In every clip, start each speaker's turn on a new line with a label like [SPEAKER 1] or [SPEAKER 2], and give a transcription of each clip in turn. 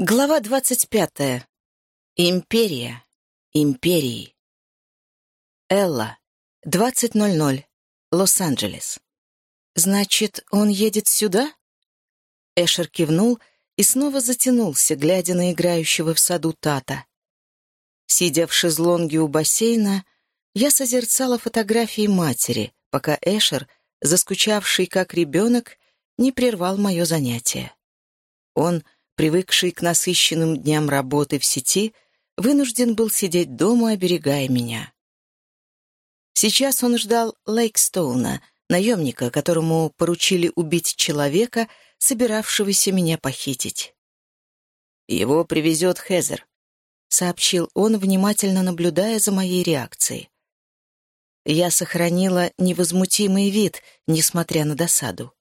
[SPEAKER 1] Глава двадцать пятая. Империя. Империи. Элла. 20.00. Лос-Анджелес. «Значит, он едет сюда?» Эшер кивнул и снова затянулся, глядя на играющего в саду Тата. Сидя в шезлонге у бассейна, я созерцала фотографии матери, пока Эшер, заскучавший как ребенок, не прервал мое занятие. Он, привыкший к насыщенным дням работы в сети, вынужден был сидеть дома, оберегая меня. Сейчас он ждал Лейкстоуна, наемника, которому поручили убить человека, собиравшегося меня похитить. «Его привезет Хезер», — сообщил он, внимательно наблюдая за моей реакцией. Я сохранила невозмутимый вид, несмотря на досаду.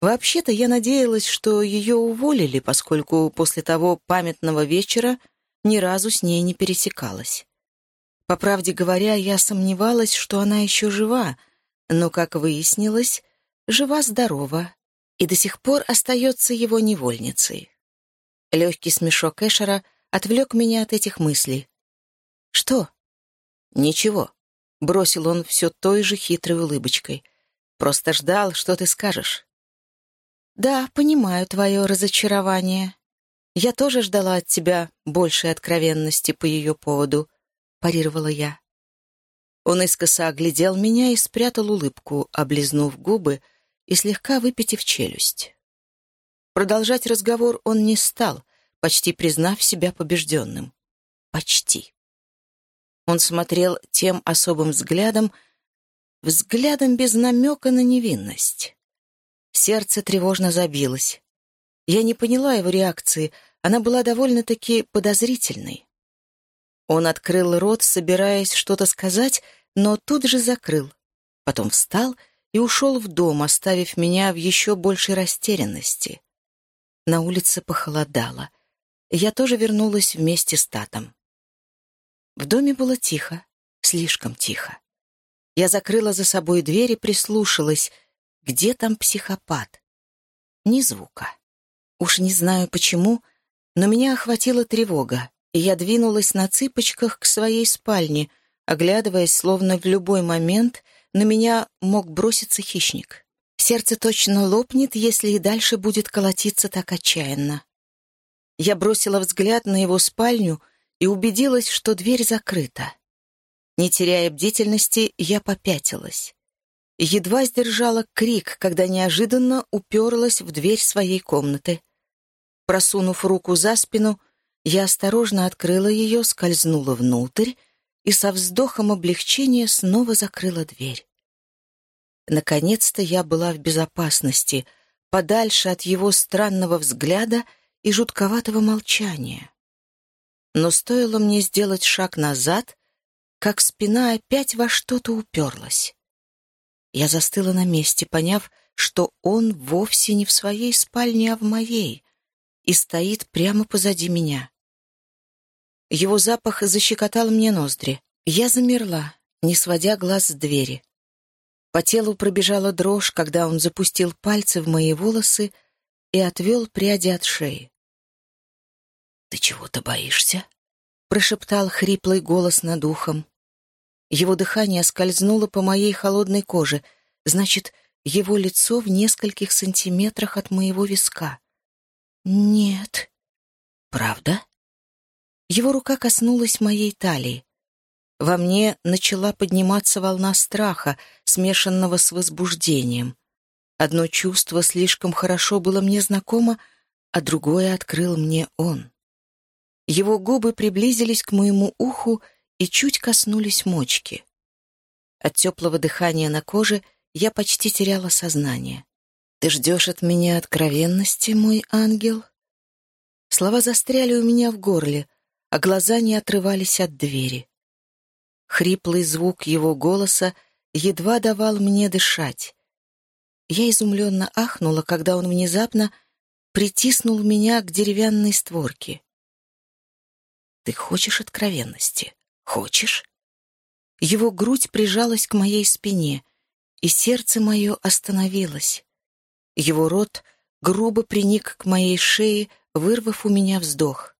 [SPEAKER 1] Вообще-то я надеялась, что ее уволили, поскольку после того памятного вечера ни разу с ней не пересекалась. По правде говоря, я сомневалась, что она еще жива, но, как выяснилось, жива-здорова и до сих пор остается его невольницей. Легкий смешок Эшера отвлек меня от этих мыслей. «Что?» «Ничего», — бросил он все той же хитрой улыбочкой. «Просто ждал, что ты скажешь». «Да, понимаю твое разочарование. Я тоже ждала от тебя большей откровенности по ее поводу», — парировала я. Он искоса оглядел меня и спрятал улыбку, облизнув губы и слегка выпитив челюсть. Продолжать разговор он не стал, почти признав себя побежденным. Почти. Он смотрел тем особым взглядом, взглядом без намека на невинность. Сердце тревожно забилось. Я не поняла его реакции, она была довольно-таки подозрительной. Он открыл рот, собираясь что-то сказать, но тут же закрыл. Потом встал и ушел в дом, оставив меня в еще большей растерянности. На улице похолодало. Я тоже вернулась вместе с Татом. В доме было тихо, слишком тихо. Я закрыла за собой дверь и прислушалась, где там психопат. Ни звука. Уж не знаю почему, но меня охватила тревога, и я двинулась на цыпочках к своей спальне, оглядываясь, словно в любой момент на меня мог броситься хищник. Сердце точно лопнет, если и дальше будет колотиться так отчаянно. Я бросила взгляд на его спальню и убедилась, что дверь закрыта. Не теряя бдительности, я попятилась. Едва сдержала крик, когда неожиданно уперлась в дверь своей комнаты. Просунув руку за спину, я осторожно открыла ее, скользнула внутрь и со вздохом облегчения снова закрыла дверь. Наконец-то я была в безопасности, подальше от его странного взгляда и жутковатого молчания. Но стоило мне сделать шаг назад, как спина опять во что-то уперлась. Я застыла на месте, поняв, что он вовсе не в своей спальне, а в моей, и стоит прямо позади меня. Его запах защекотал мне ноздри. Я замерла, не сводя глаз с двери. По телу пробежала дрожь, когда он запустил пальцы в мои волосы и отвел пряди от шеи. «Ты чего-то боишься?» — прошептал хриплый голос над ухом. Его дыхание скользнуло по моей холодной коже, значит, его лицо в нескольких сантиметрах от моего виска. «Нет». «Правда?» Его рука коснулась моей талии. Во мне начала подниматься волна страха, смешанного с возбуждением. Одно чувство слишком хорошо было мне знакомо, а другое открыл мне он. Его губы приблизились к моему уху и чуть коснулись мочки. От теплого дыхания на коже я почти теряла сознание. «Ты ждешь от меня откровенности, мой ангел?» Слова застряли у меня в горле, а глаза не отрывались от двери. Хриплый звук его голоса едва давал мне дышать. Я изумленно ахнула, когда он внезапно притиснул меня к деревянной створке. «Ты хочешь откровенности?» Хочешь?» Его грудь прижалась к моей спине, и сердце мое остановилось. Его рот грубо приник к моей шее, вырвав у меня вздох.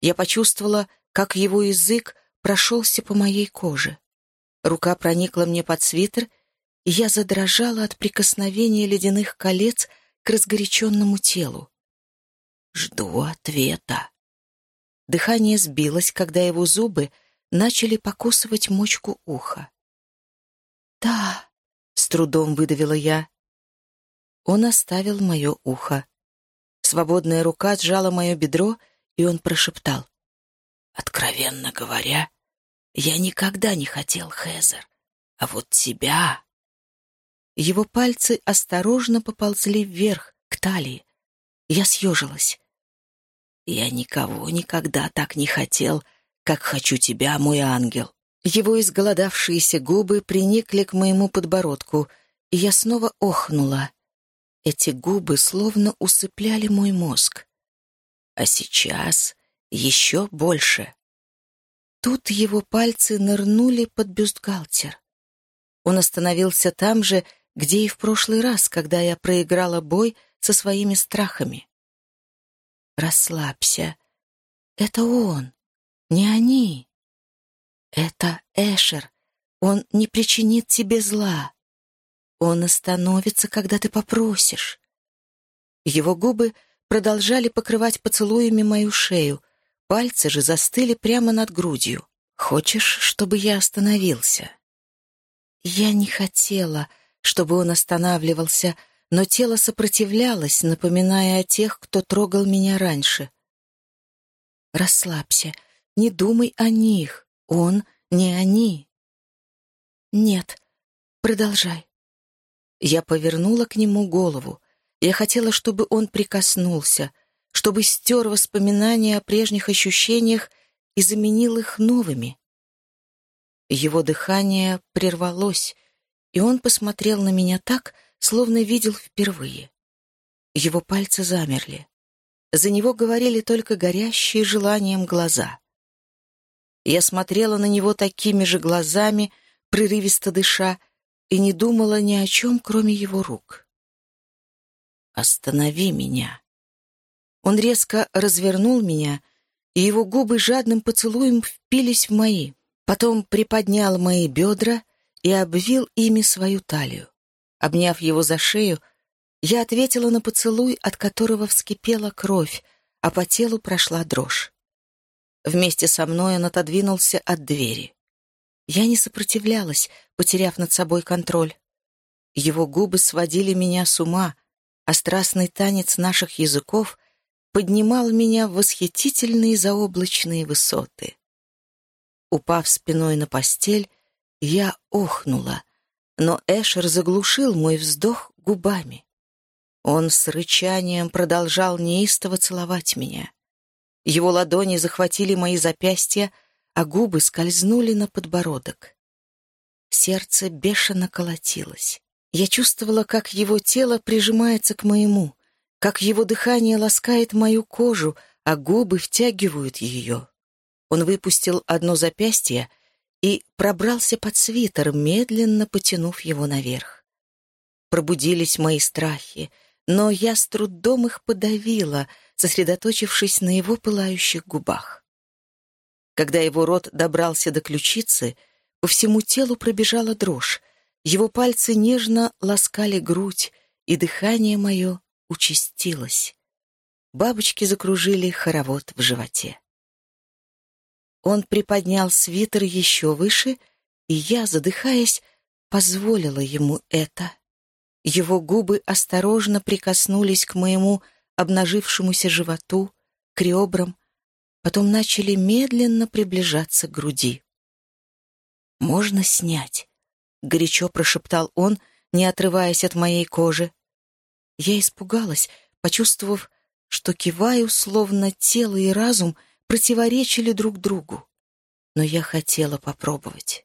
[SPEAKER 1] Я почувствовала, как его язык прошелся по моей коже. Рука проникла мне под свитер, и я задрожала от прикосновения ледяных колец к разгоряченному телу. Жду ответа. Дыхание сбилось, когда его зубы начали покусывать мочку уха. «Да», — с трудом выдавила я. Он оставил мое ухо. Свободная рука сжала мое бедро, и он прошептал. «Откровенно говоря, я никогда не хотел Хезер, а вот тебя...» Его пальцы осторожно поползли вверх, к талии. Я съежилась. «Я никого никогда так не хотел, как хочу тебя, мой ангел». Его изголодавшиеся губы приникли к моему подбородку, и я снова охнула. Эти губы словно усыпляли мой мозг. А сейчас еще больше. Тут его пальцы нырнули под бюстгальтер. Он остановился там же, где и в прошлый раз, когда я проиграла бой со своими страхами. «Расслабься. Это он, не они. Это Эшер. Он не причинит тебе зла. Он остановится, когда ты попросишь». Его губы продолжали покрывать поцелуями мою шею, пальцы же застыли прямо над грудью. «Хочешь, чтобы я остановился?» Я не хотела, чтобы он останавливался, но тело сопротивлялось, напоминая о тех, кто трогал меня раньше. «Расслабься, не думай о них, он не они». «Нет, продолжай». Я повернула к нему голову. Я хотела, чтобы он прикоснулся, чтобы стер воспоминания о прежних ощущениях и заменил их новыми. Его дыхание прервалось, и он посмотрел на меня так, словно видел впервые. Его пальцы замерли. За него говорили только горящие желанием глаза. Я смотрела на него такими же глазами, прерывисто дыша, и не думала ни о чем, кроме его рук. «Останови меня!» Он резко развернул меня, и его губы жадным поцелуем впились в мои. Потом приподнял мои бедра и обвил ими свою талию. Обняв его за шею, я ответила на поцелуй, от которого вскипела кровь, а по телу прошла дрожь. Вместе со мной он отодвинулся от двери. Я не сопротивлялась, потеряв над собой контроль. Его губы сводили меня с ума, а страстный танец наших языков поднимал меня в восхитительные заоблачные высоты. Упав спиной на постель, я охнула, но Эшер заглушил мой вздох губами. Он с рычанием продолжал неистово целовать меня. Его ладони захватили мои запястья, а губы скользнули на подбородок. Сердце бешено колотилось. Я чувствовала, как его тело прижимается к моему, как его дыхание ласкает мою кожу, а губы втягивают ее. Он выпустил одно запястье, и пробрался под свитер, медленно потянув его наверх. Пробудились мои страхи, но я с трудом их подавила, сосредоточившись на его пылающих губах. Когда его рот добрался до ключицы, по всему телу пробежала дрожь, его пальцы нежно ласкали грудь, и дыхание мое участилось. Бабочки закружили хоровод в животе. Он приподнял свитер еще выше, и я, задыхаясь, позволила ему это. Его губы осторожно прикоснулись к моему обнажившемуся животу, к ребрам, потом начали медленно приближаться к груди. «Можно снять», — горячо прошептал он, не отрываясь от моей кожи. Я испугалась, почувствовав, что киваю, словно тело и разум — противоречили друг другу. Но я хотела попробовать.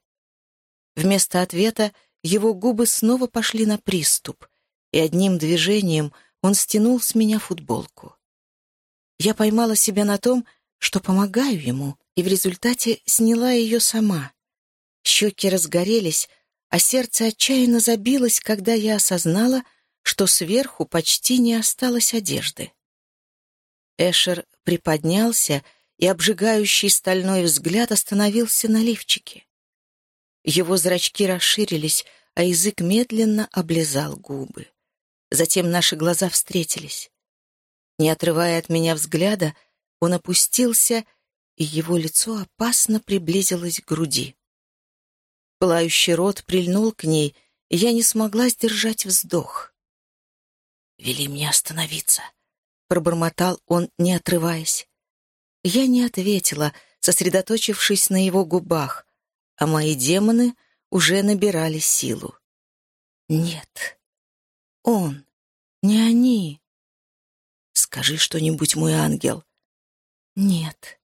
[SPEAKER 1] Вместо ответа его губы снова пошли на приступ, и одним движением он стянул с меня футболку. Я поймала себя на том, что помогаю ему, и в результате сняла ее сама. Щеки разгорелись, а сердце отчаянно забилось, когда я осознала, что сверху почти не осталось одежды. Эшер приподнялся, и обжигающий стальной взгляд остановился на лифчике. Его зрачки расширились, а язык медленно облизал губы. Затем наши глаза встретились. Не отрывая от меня взгляда, он опустился, и его лицо опасно приблизилось к груди. Пылающий рот прильнул к ней, и я не смогла сдержать вздох. «Вели мне остановиться», — пробормотал он, не отрываясь. Я не ответила, сосредоточившись на его губах, а мои демоны уже набирали силу. «Нет, он, не они». «Скажи что-нибудь, мой ангел». «Нет».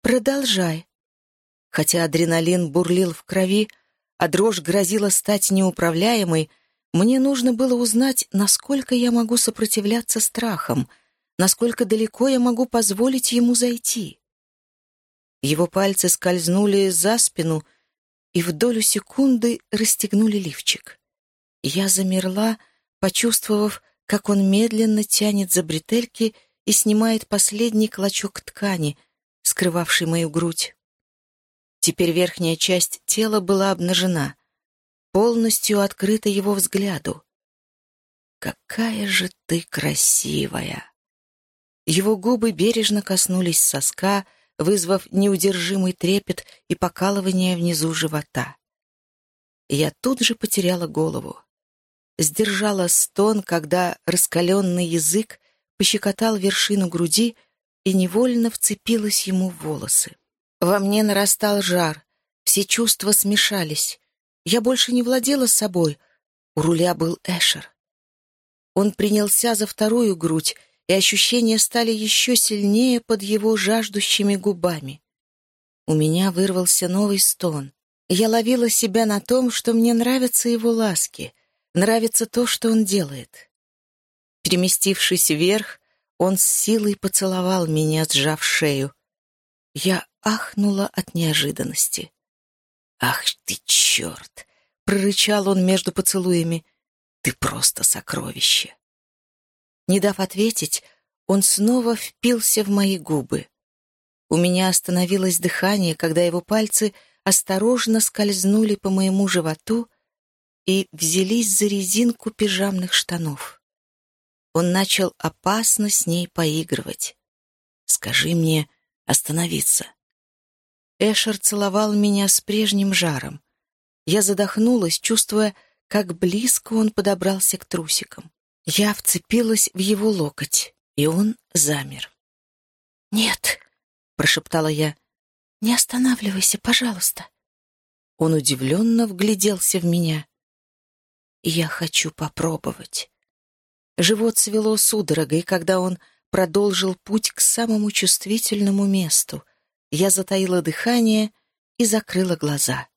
[SPEAKER 1] «Продолжай». Хотя адреналин бурлил в крови, а дрожь грозила стать неуправляемой, мне нужно было узнать, насколько я могу сопротивляться страхам, насколько далеко я могу позволить ему зайти. Его пальцы скользнули за спину и в долю секунды расстегнули лифчик. Я замерла, почувствовав, как он медленно тянет за бретельки и снимает последний клочок ткани, скрывавший мою грудь. Теперь верхняя часть тела была обнажена, полностью открыта его взгляду. «Какая же ты красивая!» Его губы бережно коснулись соска, вызвав неудержимый трепет и покалывание внизу живота. Я тут же потеряла голову. Сдержала стон, когда раскаленный язык пощекотал вершину груди и невольно вцепилась ему в волосы. Во мне нарастал жар, все чувства смешались. Я больше не владела собой. У руля был Эшер. Он принялся за вторую грудь, и ощущения стали еще сильнее под его жаждущими губами. У меня вырвался новый стон. Я ловила себя на том, что мне нравятся его ласки, нравится то, что он делает. Переместившись вверх, он с силой поцеловал меня, сжав шею. Я ахнула от неожиданности. «Ах ты черт!» — прорычал он между поцелуями. «Ты просто сокровище!» Не дав ответить, он снова впился в мои губы. У меня остановилось дыхание, когда его пальцы осторожно скользнули по моему животу и взялись за резинку пижамных штанов. Он начал опасно с ней поигрывать. «Скажи мне остановиться». Эшер целовал меня с прежним жаром. Я задохнулась, чувствуя, как близко он подобрался к трусикам. Я вцепилась в его локоть, и он замер. «Нет», — прошептала я, — «не останавливайся, пожалуйста». Он удивленно вгляделся в меня. «Я хочу попробовать». Живот свело судорогой, когда он продолжил путь к самому чувствительному месту. Я затаила дыхание и закрыла глаза.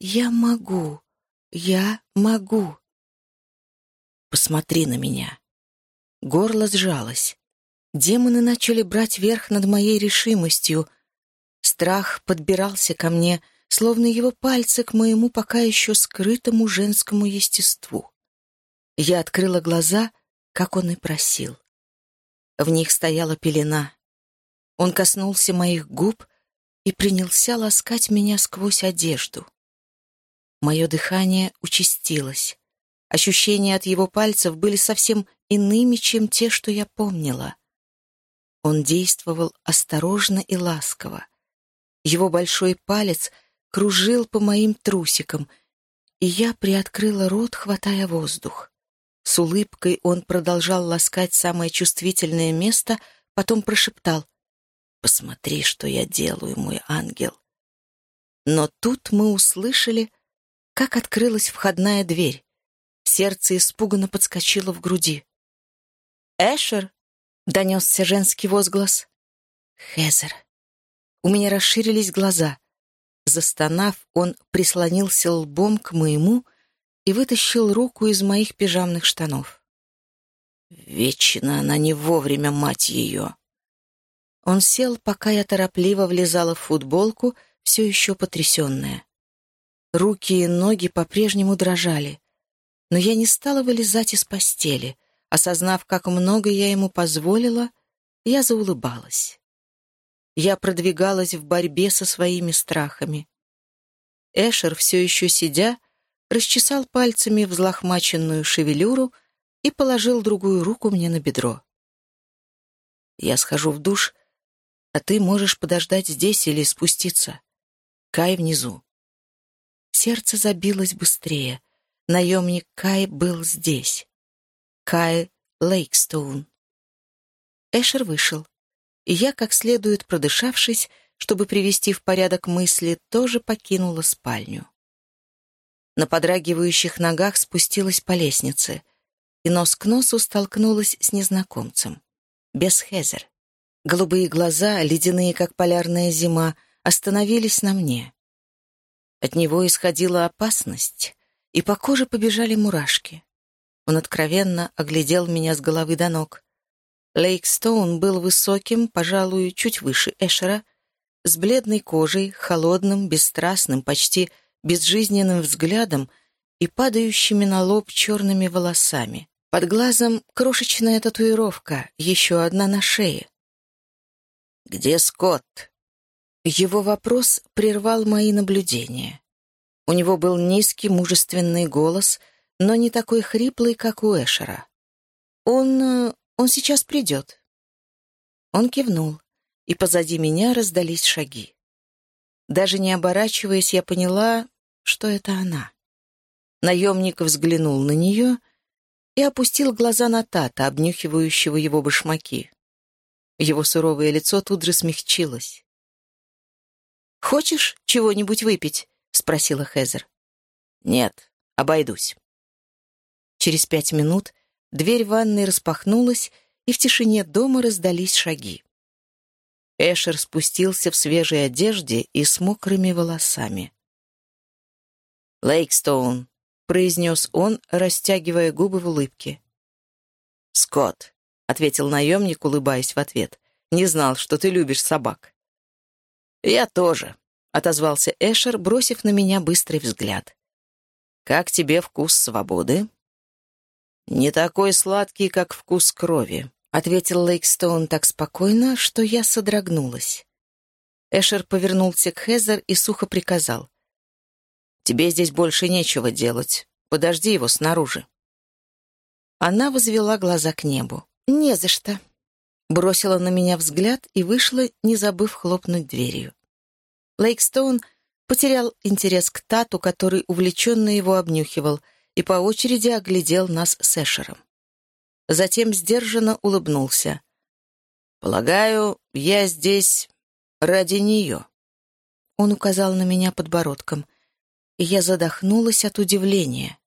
[SPEAKER 1] «Я могу, я могу». Посмотри на меня». Горло сжалось. Демоны начали брать верх над моей решимостью. Страх подбирался ко мне, словно его пальцы к моему пока еще скрытому женскому естеству. Я открыла глаза, как он и просил. В них стояла пелена. Он коснулся моих губ и принялся ласкать меня сквозь одежду. Мое дыхание участилось. Ощущения от его пальцев были совсем иными, чем те, что я помнила. Он действовал осторожно и ласково. Его большой палец кружил по моим трусикам, и я приоткрыла рот, хватая воздух. С улыбкой он продолжал ласкать самое чувствительное место, потом прошептал «Посмотри, что я делаю, мой ангел». Но тут мы услышали, как открылась входная дверь. Сердце испуганно подскочило в груди. «Эшер!» — донесся женский возглас. «Хезер!» У меня расширились глаза. Застонав, он прислонился лбом к моему и вытащил руку из моих пижамных штанов. Вечно она не вовремя, мать ее. Он сел, пока я торопливо влезала в футболку, все еще потрясенная. Руки и ноги по-прежнему дрожали но я не стала вылезать из постели. Осознав, как много я ему позволила, я заулыбалась. Я продвигалась в борьбе со своими страхами. Эшер, все еще сидя, расчесал пальцами взлохмаченную шевелюру и положил другую руку мне на бедро. «Я схожу в душ, а ты можешь подождать здесь или спуститься. Кай внизу». Сердце забилось быстрее. Наемник Кай был здесь. Кай Лейкстоун. Эшер вышел, и я, как следует продышавшись, чтобы привести в порядок мысли, тоже покинула спальню. На подрагивающих ногах спустилась по лестнице и нос к носу столкнулась с незнакомцем. Без Хезер. Голубые глаза, ледяные, как полярная зима, остановились на мне. От него исходила опасность, и по коже побежали мурашки. Он откровенно оглядел меня с головы до ног. Лейкстоун был высоким, пожалуй, чуть выше Эшера, с бледной кожей, холодным, бесстрастным, почти безжизненным взглядом и падающими на лоб черными волосами. Под глазом крошечная татуировка, еще одна на шее. «Где Скотт?» Его вопрос прервал мои наблюдения. У него был низкий, мужественный голос, но не такой хриплый, как у Эшера. «Он... Он сейчас придет». Он кивнул и позади меня раздались шаги. Даже не оборачиваясь, я поняла, что это она. Наемник взглянул на нее и опустил глаза на Тата, обнюхивающего его башмаки. Его суровое лицо тут же смягчилось. «Хочешь чего-нибудь выпить?» — спросила Хезер. «Нет, обойдусь». Через пять минут дверь ванной распахнулась, и в тишине дома раздались шаги. Эшер спустился в свежей одежде и с мокрыми волосами. «Лейкстоун», — произнес он, растягивая губы в улыбке. «Скотт», — ответил наемник, улыбаясь в ответ, — «не знал, что ты любишь собак». «Я тоже», — отозвался Эшер, бросив на меня быстрый взгляд. «Как тебе вкус свободы?» «Не такой сладкий, как вкус крови», — ответил Лейкстоун так спокойно, что я содрогнулась. Эшер повернулся к Хезер и сухо приказал. «Тебе здесь больше нечего делать. Подожди его снаружи». Она возвела глаза к небу. «Не за что». Бросила на меня взгляд и вышла, не забыв хлопнуть дверью. Лейкстоун потерял интерес к Тату, который увлеченно его обнюхивал, и по очереди оглядел нас с Эшером затем сдержанно улыбнулся. «Полагаю, я здесь ради нее». Он указал на меня подбородком, и я задохнулась от удивления.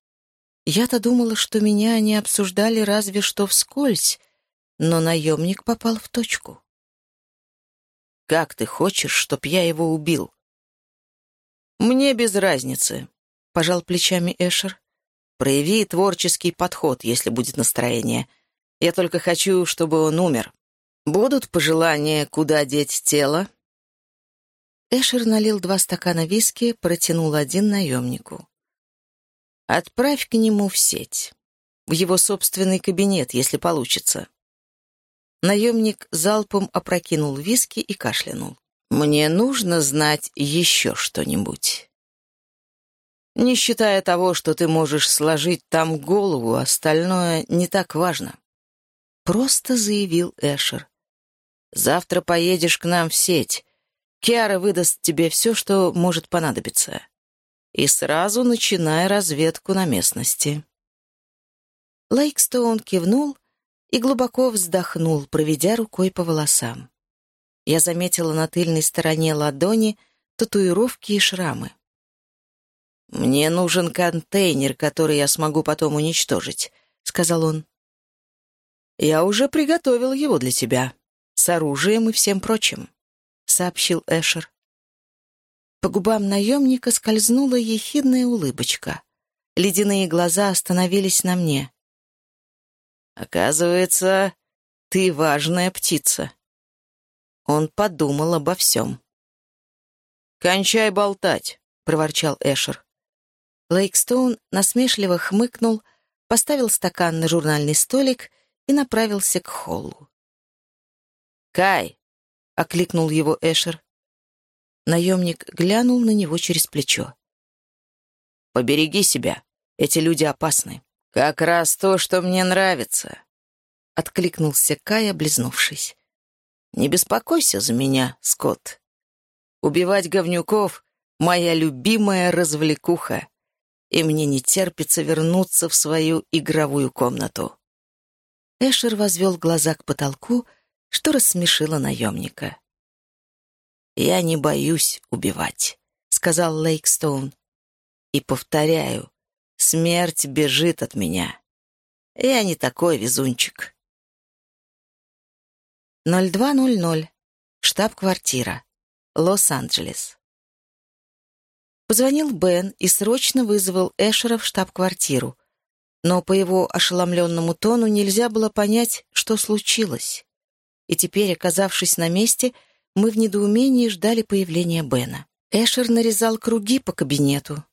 [SPEAKER 1] Я-то думала, что меня они обсуждали разве что вскользь, но наемник попал в точку. «Как ты хочешь, чтоб я его убил?» «Мне без разницы», — пожал плечами Эшер. Прояви творческий подход, если будет настроение. Я только хочу, чтобы он умер. Будут пожелания, куда деть тело?» Эшер налил два стакана виски, протянул один наемнику. «Отправь к нему в сеть. В его собственный кабинет, если получится». Наемник залпом опрокинул виски и кашлянул. «Мне нужно знать еще что-нибудь». Не считая того, что ты можешь сложить там голову, остальное не так важно. Просто заявил Эшер. Завтра поедешь к нам в сеть. Киара выдаст тебе все, что может понадобиться. И сразу начинай разведку на местности. Лейкстоун кивнул и глубоко вздохнул, проведя рукой по волосам. Я заметила на тыльной стороне ладони татуировки и шрамы. «Мне нужен контейнер, который я смогу потом уничтожить», — сказал он. «Я уже приготовил его для тебя, с оружием и всем прочим», — сообщил Эшер. По губам наемника скользнула ехидная улыбочка. Ледяные глаза остановились на мне. «Оказывается, ты важная птица». Он подумал обо всем. «Кончай болтать», — проворчал Эшер. Лейкстоун насмешливо хмыкнул, поставил стакан на журнальный столик и направился к холлу. «Кай!» — окликнул его Эшер. Наемник глянул на него через плечо. «Побереги себя. Эти люди опасны». «Как раз то, что мне нравится», — откликнулся Кай, облизнувшись. «Не беспокойся за меня, Скотт. Убивать говнюков — моя любимая развлекуха, и мне не терпится вернуться в свою игровую комнату». Эшер возвел глаза к потолку, что рассмешило наемника. «Я не боюсь убивать», — сказал Лейкстоун. «И повторяю, смерть бежит от меня. Я не такой везунчик». 0200. Штаб-квартира. Лос-Анджелес. Позвонил Бен и срочно вызвал Эшера в штаб-квартиру, но по его ошеломленному тону нельзя было понять, что случилось. И теперь, оказавшись на месте, мы в недоумении ждали появления Бена. Эшер нарезал круги по кабинету.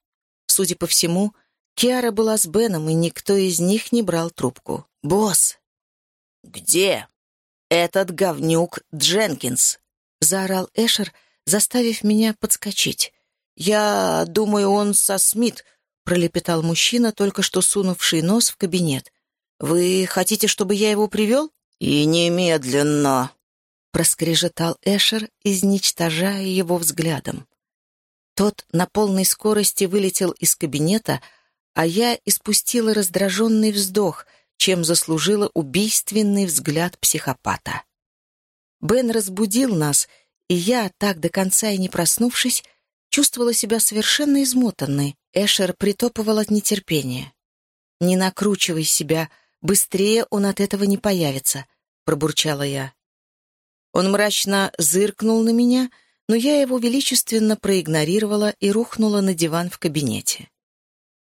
[SPEAKER 1] Судя по всему, Киара была с Беном, и никто из них не брал трубку. «Босс!» «Где?» «Этот говнюк Дженкинс!» — заорал Эшер, заставив меня подскочить. «Я думаю, он со Смит», — пролепетал мужчина, только что сунувший нос в кабинет. «Вы хотите, чтобы я его привел?» «И немедленно!» проскрежетал Эшер, изничтожая его взглядом. Тот на полной скорости вылетел из кабинета, а я испустила раздраженный вздох, чем заслужила убийственный взгляд психопата. Бен разбудил нас, и я, так до конца и не проснувшись, чувствовала себя совершенно измотанной. Эшер притопывал от нетерпения. «Не накручивай себя, быстрее он от этого не появится», — пробурчала я. Он мрачно зыркнул на меня, но я его величественно проигнорировала и рухнула на диван в кабинете.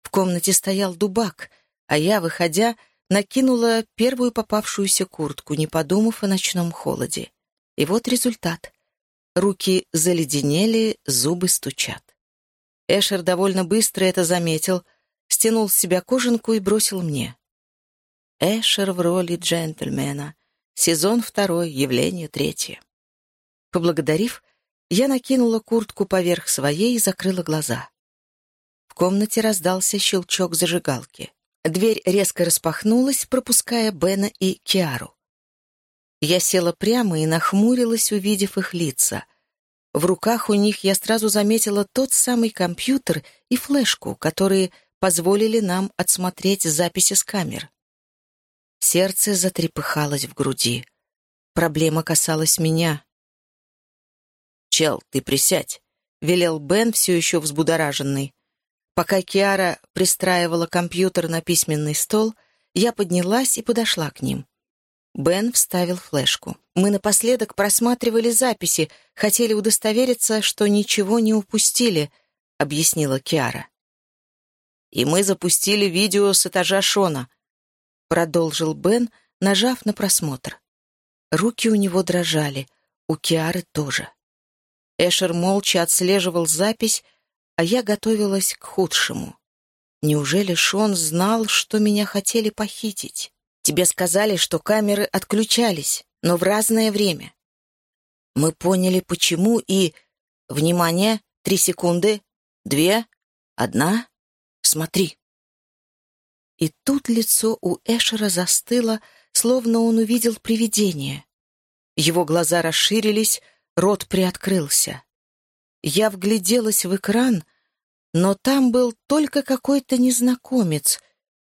[SPEAKER 1] В комнате стоял дубак, а я, выходя, накинула первую попавшуюся куртку, не подумав о ночном холоде. И вот результат. Руки заледенели, зубы стучат. Эшер довольно быстро это заметил, стянул с себя кожанку и бросил мне. Эшер в роли джентльмена. Сезон второй, явление третье. Поблагодарив, я накинула куртку поверх своей и закрыла глаза. В комнате раздался щелчок зажигалки. Дверь резко распахнулась, пропуская Бена и Киару. Я села прямо и нахмурилась, увидев их лица. В руках у них я сразу заметила тот самый компьютер и флешку, которые позволили нам отсмотреть записи с камер. Сердце затрепыхалось в груди. Проблема касалась меня. «Чел, ты присядь», — велел Бен, все еще взбудораженный. Пока Киара пристраивала компьютер на письменный стол, я поднялась и подошла к ним. Бен вставил флешку. Мы напоследок просматривали записи, хотели удостовериться, что ничего не упустили, — объяснила Киара. И мы запустили видео с этажа Шона, продолжил Бен, нажав на просмотр. Руки у него дрожали, у Киары тоже. Эшер молча отслеживал запись, а я готовилась к худшему. Неужели Шон знал, что меня хотели похитить? Тебе сказали, что камеры отключались, но в разное время. Мы поняли, почему, и... Внимание, три секунды, две, одна. Смотри. И тут лицо у Эшера застыло, словно он увидел привидение. Его глаза расширились, рот приоткрылся. Я вгляделась в экран, но там был только какой-то незнакомец.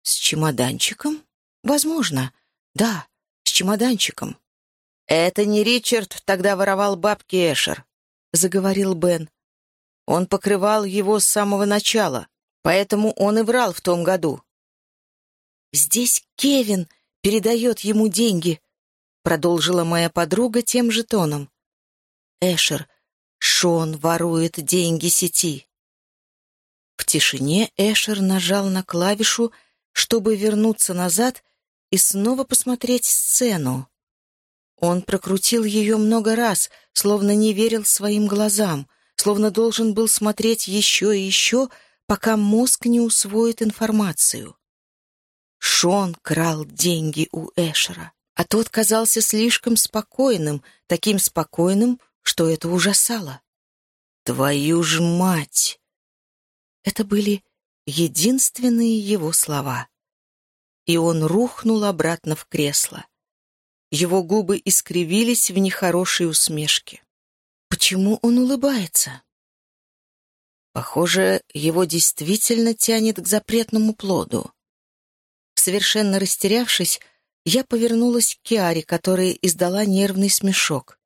[SPEAKER 1] С чемоданчиком? Возможно. Да, с чемоданчиком. «Это не Ричард тогда воровал бабки Эшер», — заговорил Бен. «Он покрывал его с самого начала, поэтому он и врал в том году. «Здесь Кевин передает ему деньги», — продолжила моя подруга тем же тоном. «Эшер, Шон ворует деньги сети». В тишине Эшер нажал на клавишу, чтобы вернуться назад и снова посмотреть сцену. Он прокрутил ее много раз, словно не верил своим глазам, словно должен был смотреть еще и еще, пока мозг не усвоит информацию. Шон крал деньги у Эшера. а тот казался слишком спокойным, таким спокойным, что это ужасало. «Твою ж мать!» Это были единственные его слова. И он рухнул обратно в кресло. Его губы искривились в нехорошей усмешке. Почему он улыбается? Похоже, его действительно тянет к запретному плоду. Совершенно растерявшись, я повернулась к Киаре, которая издала нервный смешок.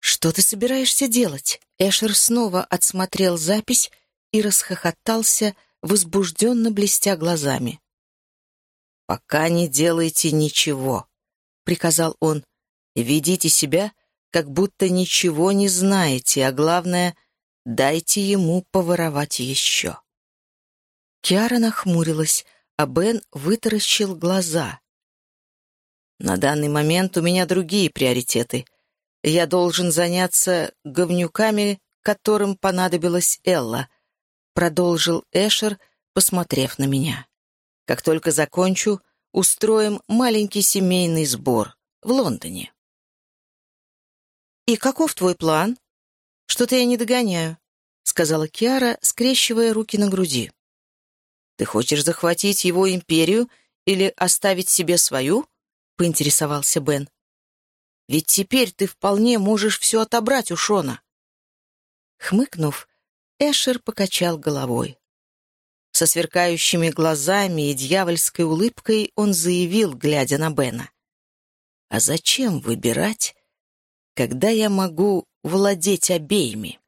[SPEAKER 1] «Что ты собираешься делать?» Эшер снова отсмотрел запись и расхохотался, возбужденно блестя глазами. «Пока не делайте ничего», — приказал он. «Ведите себя, как будто ничего не знаете, а главное, дайте ему поворовать еще». Киара нахмурилась, а Бен вытаращил глаза. «На данный момент у меня другие приоритеты. Я должен заняться говнюками, которым понадобилась Элла», — продолжил Эшер, посмотрев на меня. «Как только закончу, устроим маленький семейный сбор в Лондоне». «И каков твой план?» «Что-то я не догоняю», — сказала Киара, скрещивая руки на груди. «Ты хочешь захватить его империю или оставить себе свою?» — поинтересовался Бен. «Ведь теперь ты вполне можешь все отобрать у Шона». Хмыкнув, Эшер покачал головой. Со сверкающими глазами и дьявольской улыбкой он заявил, глядя на Бена. «А зачем выбирать, когда я могу владеть обеими?»